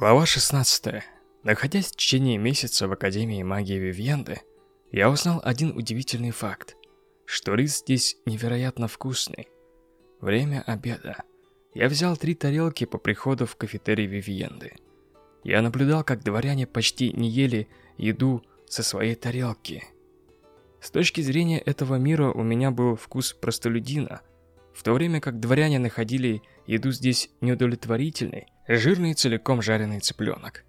Глава 16. Находясь в течение месяца в Академии магии Вивьенды, я узнал один удивительный факт, что рис здесь невероятно вкусный. Время обеда. Я взял три тарелки по приходу в кафетерий Вивьенды. Я наблюдал, как дворяне почти не ели еду со своей тарелки. С точки зрения этого мира у меня был вкус простолюдина, в то время как дворяне находили еду здесь неудовлетворительной, жирный целиком жареный цыпленок.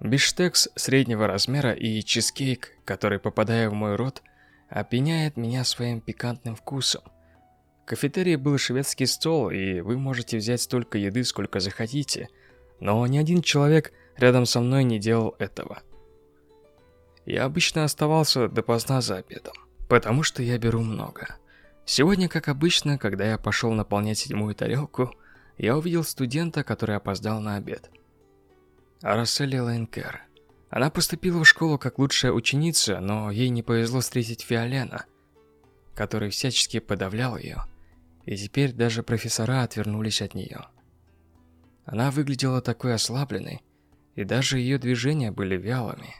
Биштекс среднего размера и чизкейк, который, попадая в мой рот, опьяняет меня своим пикантным вкусом. В кафетерии был шведский стол, и вы можете взять столько еды, сколько захотите, но ни один человек рядом со мной не делал этого. Я обычно оставался допоздна за обедом, потому что я беру много. Сегодня, как обычно, когда я пошел наполнять седьмую тарелку, я увидел студента, который опоздал на обед. Арасели Лайнкер. Она поступила в школу как лучшая ученица, но ей не повезло встретить Фиолена, который всячески подавлял ее, и теперь даже профессора отвернулись от нее. Она выглядела такой ослабленной, и даже ее движения были вялыми.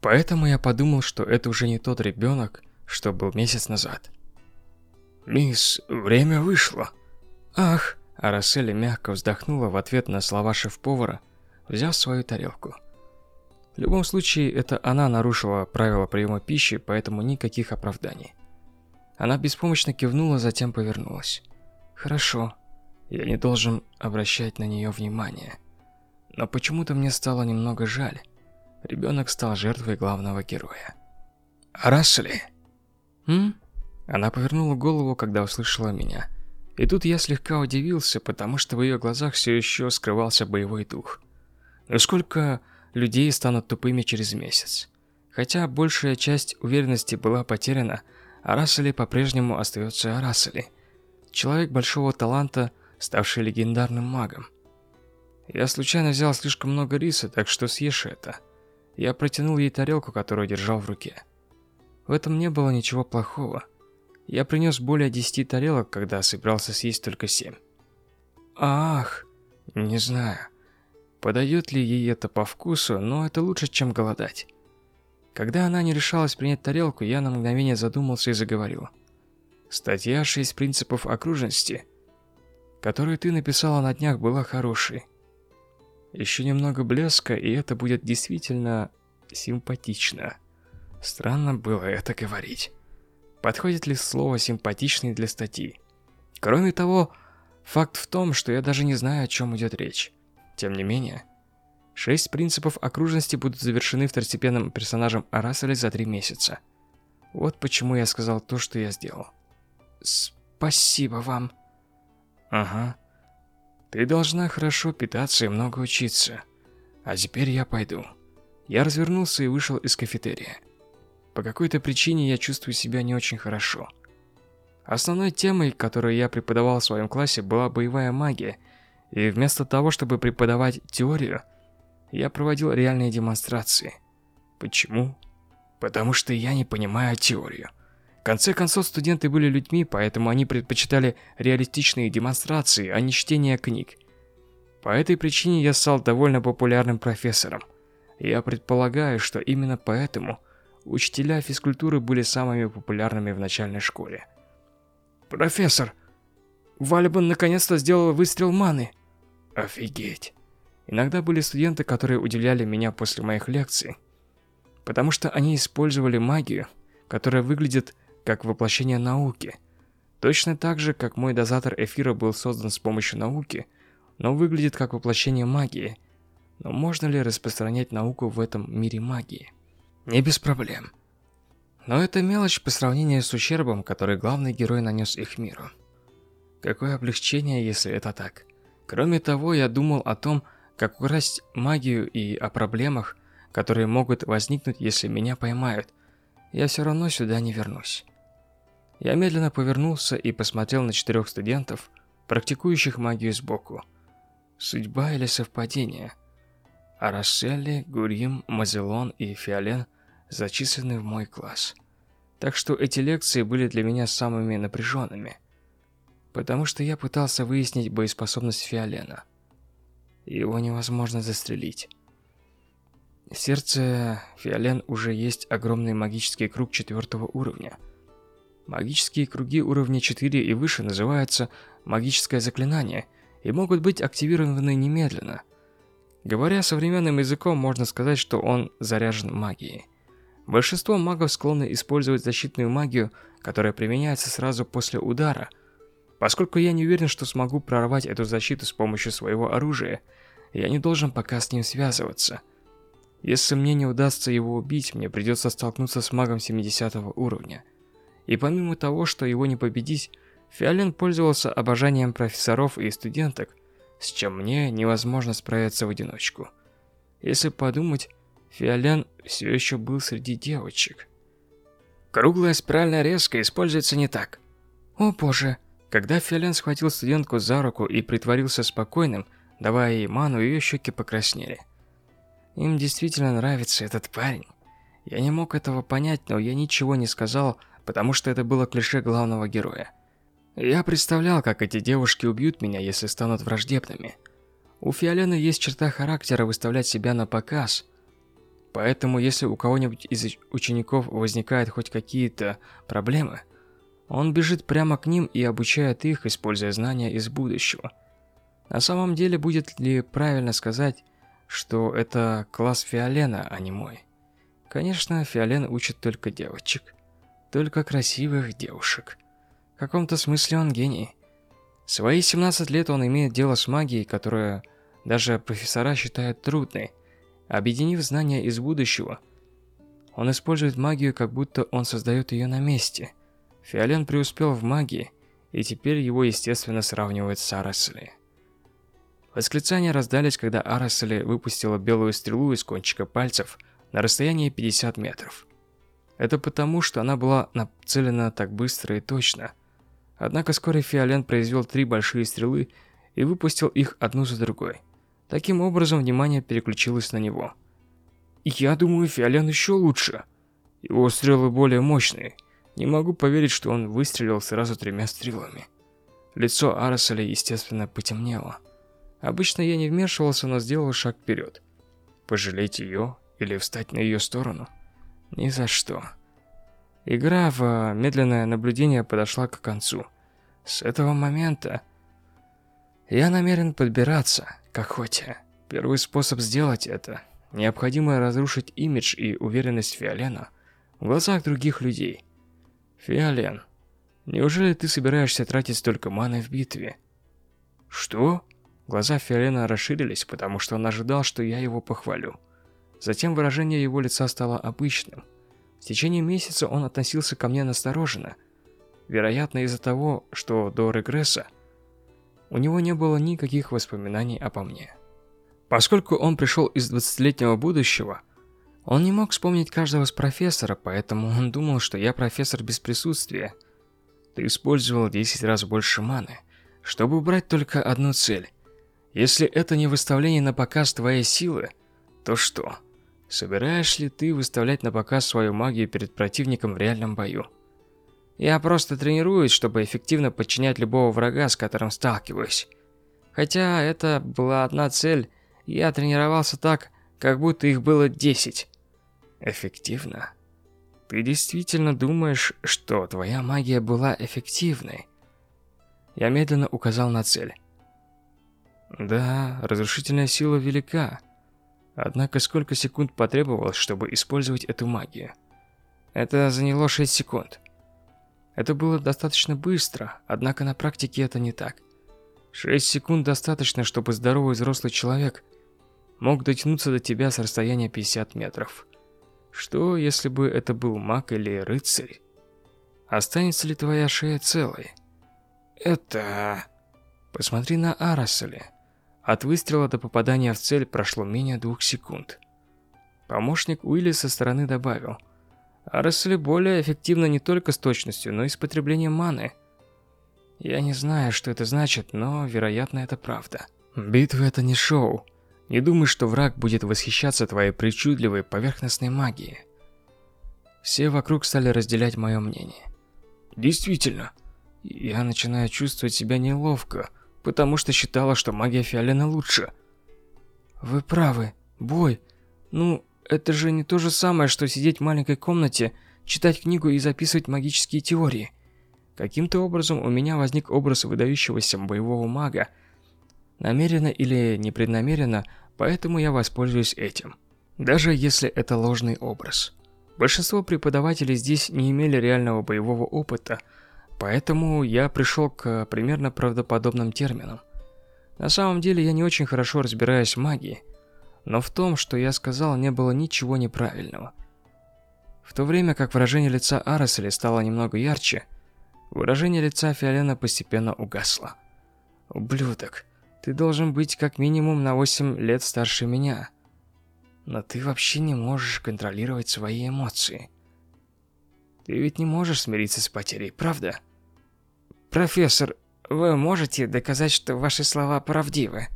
Поэтому я подумал, что это уже не тот ребенок, что был месяц назад. «Мисс, время вышло». «Ах!» Араселя мягко вздохнула в ответ на слова шеф-повара, взяв свою тарелку. В любом случае, это она нарушила правила приема пищи, поэтому никаких оправданий. Она беспомощно кивнула, затем повернулась. «Хорошо, я не должен обращать на нее внимание. Но почему-то мне стало немного жаль. Ребенок стал жертвой главного героя». «Расли?» «М?» Она повернула голову, когда услышала меня. И тут я слегка удивился, потому что в ее глазах все еще скрывался боевой дух. Но сколько людей станут тупыми через месяц? Хотя большая часть уверенности была потеряна, Арасали по-прежнему остается Арасали. Человек большого таланта, ставший легендарным магом. Я случайно взял слишком много риса, так что съешь это. Я протянул ей тарелку, которую держал в руке. В этом не было ничего плохого. Я принес более десяти тарелок, когда собирался съесть только семь. Ах, не знаю, подойдет ли ей это по вкусу, но это лучше, чем голодать. Когда она не решалась принять тарелку, я на мгновение задумался и заговорил. Статья «Шесть принципов окружности», которую ты написала на днях, была хорошей. Еще немного блеска, и это будет действительно симпатично. Странно было это говорить подходит ли слово «симпатичный» для статьи. Кроме того, факт в том, что я даже не знаю, о чем идет речь. Тем не менее, шесть принципов окружности будут завершены второстепенным персонажем Арасали за три месяца. Вот почему я сказал то, что я сделал. Спасибо вам. Ага. Ты должна хорошо питаться и много учиться. А теперь я пойду. Я развернулся и вышел из кафетерия. По какой-то причине я чувствую себя не очень хорошо. Основной темой, которую я преподавал в своем классе, была боевая магия, и вместо того, чтобы преподавать теорию, я проводил реальные демонстрации. Почему? Потому что я не понимаю теорию. В конце концов, студенты были людьми, поэтому они предпочитали реалистичные демонстрации, а не чтение книг. По этой причине я стал довольно популярным профессором. Я предполагаю, что именно поэтому Учителя физкультуры были самыми популярными в начальной школе. «Профессор, Вальбан наконец-то сделал выстрел маны!» «Офигеть!» Иногда были студенты, которые удивляли меня после моих лекций, потому что они использовали магию, которая выглядит как воплощение науки. Точно так же, как мой дозатор эфира был создан с помощью науки, но выглядит как воплощение магии. Но можно ли распространять науку в этом мире магии? Не без проблем. Но это мелочь по сравнению с ущербом, который главный герой нанес их миру. Какое облегчение, если это так. Кроме того, я думал о том, как украсть магию и о проблемах, которые могут возникнуть, если меня поймают. Я все равно сюда не вернусь. Я медленно повернулся и посмотрел на четырех студентов, практикующих магию сбоку. Судьба или совпадение? Арашелли, Гурим, Мазелон и Фиолен – зачислены в мой класс. Так что эти лекции были для меня самыми напряженными, потому что я пытался выяснить боеспособность Фиолена. Его невозможно застрелить. Сердце Фиолен уже есть огромный магический круг четвертого уровня. Магические круги уровня 4 и выше называются магическое заклинание и могут быть активированы немедленно. Говоря современным языком, можно сказать, что он заряжен магией. Большинство магов склонны использовать защитную магию, которая применяется сразу после удара. Поскольку я не уверен, что смогу прорвать эту защиту с помощью своего оружия, я не должен пока с ним связываться – если мне не удастся его убить, мне придется столкнуться с магом 70 уровня. И помимо того, что его не победить, Фиолен пользовался обожанием профессоров и студенток, с чем мне невозможно справиться в одиночку. Если подумать, Фиолен все еще был среди девочек. Круглая спиральная резка используется не так. О боже. Когда Фиолен схватил студентку за руку и притворился спокойным, давая ей ману, ее щеки покраснели. Им действительно нравится этот парень. Я не мог этого понять, но я ничего не сказал, потому что это было клише главного героя. Я представлял, как эти девушки убьют меня, если станут враждебными. У Фиолена есть черта характера выставлять себя на показ. Поэтому, если у кого-нибудь из учеников возникают хоть какие-то проблемы, он бежит прямо к ним и обучает их, используя знания из будущего. На самом деле, будет ли правильно сказать, что это класс Фиолена, а не мой. Конечно, Фиолен учит только девочек. Только красивых девушек. В каком-то смысле он гений. В свои 17 лет он имеет дело с магией, которую даже профессора считают трудной. Объединив знания из будущего, он использует магию, как будто он создает ее на месте. Фиолен преуспел в магии, и теперь его, естественно, сравнивают с Арасли. Восклицания раздались, когда Араселе выпустила белую стрелу из кончика пальцев на расстоянии 50 метров. Это потому, что она была нацелена так быстро и точно. Однако вскоре Фиолен произвел три большие стрелы и выпустил их одну за другой. Таким образом, внимание переключилось на него. «Я думаю, Фиолен еще лучше. Его стрелы более мощные. Не могу поверить, что он выстрелил сразу тремя стрелами». Лицо Араселя, естественно, потемнело. Обычно я не вмешивался, но сделал шаг вперед. Пожалеть ее или встать на ее сторону? Ни за что. Игра в медленное наблюдение подошла к концу. С этого момента я намерен подбираться к охоте. Первый способ сделать это – необходимо разрушить имидж и уверенность Фиолена в глазах других людей. Фиолен, неужели ты собираешься тратить столько маны в битве? Что? Глаза Фиолена расширились, потому что он ожидал, что я его похвалю. Затем выражение его лица стало обычным. В течение месяца он относился ко мне настороженно. Вероятно, из-за того, что до регресса у него не было никаких воспоминаний обо мне. Поскольку он пришел из 20-летнего будущего, он не мог вспомнить каждого из профессора, поэтому он думал, что я профессор без присутствия. Ты использовал 10 раз больше маны, чтобы убрать только одну цель. Если это не выставление на показ твоей силы, то что? Собираешь ли ты выставлять на показ свою магию перед противником в реальном бою? Я просто тренируюсь, чтобы эффективно подчинять любого врага, с которым сталкиваюсь. Хотя это была одна цель, я тренировался так, как будто их было 10. Эффективно? Ты действительно думаешь, что твоя магия была эффективной? Я медленно указал на цель. Да, разрушительная сила велика. Однако сколько секунд потребовалось, чтобы использовать эту магию? Это заняло 6 секунд. Это было достаточно быстро, однако на практике это не так. 6 секунд достаточно, чтобы здоровый взрослый человек мог дотянуться до тебя с расстояния 50 метров. Что, если бы это был маг или рыцарь? Останется ли твоя шея целой? Это... Посмотри на Араселе. От выстрела до попадания в цель прошло менее двух секунд. Помощник Уилли со стороны добавил. Арресли более эффективно не только с точностью, но и с потреблением маны. Я не знаю, что это значит, но, вероятно, это правда. Битва это не шоу. Не думай, что враг будет восхищаться твоей причудливой поверхностной магией. Все вокруг стали разделять мое мнение. Действительно, я начинаю чувствовать себя неловко, потому что считала, что магия Фиолена лучше. Вы правы. Бой. Ну, это же не то же самое, что сидеть в маленькой комнате, читать книгу и записывать магические теории. Каким-то образом у меня возник образ выдающегося боевого мага. Намеренно или непреднамеренно, поэтому я воспользуюсь этим. Даже если это ложный образ. Большинство преподавателей здесь не имели реального боевого опыта, поэтому я пришел к примерно правдоподобным терминам. На самом деле я не очень хорошо разбираюсь в магии, но в том, что я сказал, не было ничего неправильного. В то время как выражение лица Арасли стало немного ярче, выражение лица Фиолена постепенно угасло. «Ублюдок, ты должен быть как минимум на 8 лет старше меня. Но ты вообще не можешь контролировать свои эмоции. Ты ведь не можешь смириться с потерей, правда?» «Профессор, вы можете доказать, что ваши слова правдивы?»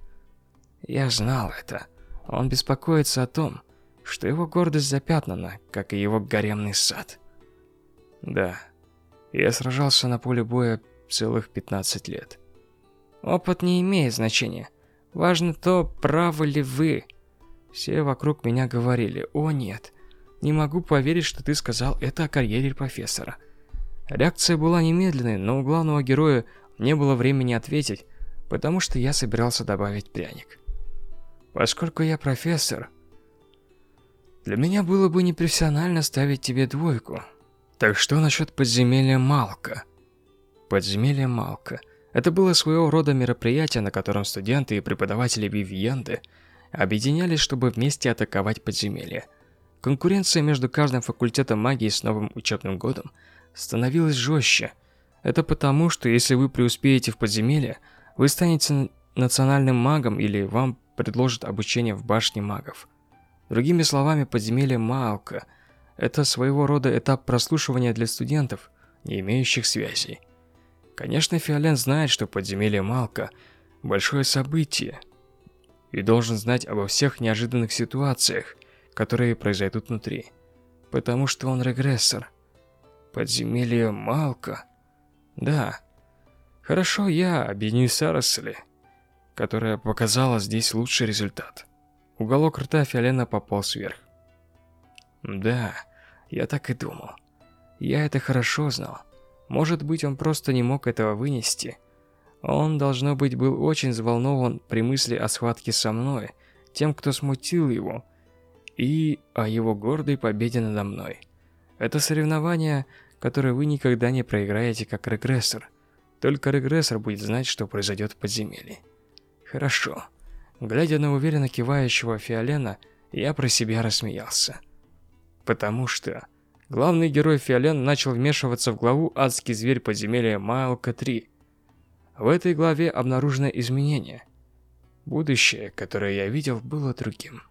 «Я знал это. Он беспокоится о том, что его гордость запятнана, как и его гаремный сад. Да, я сражался на поле боя целых 15 лет. Опыт не имеет значения. Важно то, правы ли вы. Все вокруг меня говорили, о нет, не могу поверить, что ты сказал это о карьере профессора. Реакция была немедленной, но у главного героя не было времени ответить, потому что я собирался добавить пряник. Поскольку я профессор, для меня было бы непрофессионально ставить тебе двойку. Так что насчет подземелья Малка? Подземелье Малка. Это было своего рода мероприятие, на котором студенты и преподаватели Вивьенды объединялись, чтобы вместе атаковать подземелье. Конкуренция между каждым факультетом магии с новым учебным годом становилась жестче. Это потому, что если вы преуспеете в подземелье, вы станете национальным магом или вам предложит обучение в башне магов. Другими словами, подземелье Малка – это своего рода этап прослушивания для студентов, не имеющих связей. Конечно, Фиолен знает, что подземелье Малка – большое событие, и должен знать обо всех неожиданных ситуациях, которые произойдут внутри, потому что он регрессор. Подземелье Малка? Да. Хорошо, я объединюсь с которая показала здесь лучший результат. Уголок рта Фиолена пополз вверх. Да, я так и думал. Я это хорошо знал. Может быть, он просто не мог этого вынести. Он, должно быть, был очень взволнован при мысли о схватке со мной, тем, кто смутил его, и о его гордой победе надо мной. Это соревнование, которое вы никогда не проиграете как регрессор. Только регрессор будет знать, что произойдет в подземелье. Хорошо. Глядя на уверенно кивающего Фиолена, я про себя рассмеялся. Потому что главный герой Фиолен начал вмешиваться в главу «Адский зверь подземелья Майлка-3». В этой главе обнаружено изменение. Будущее, которое я видел, было другим.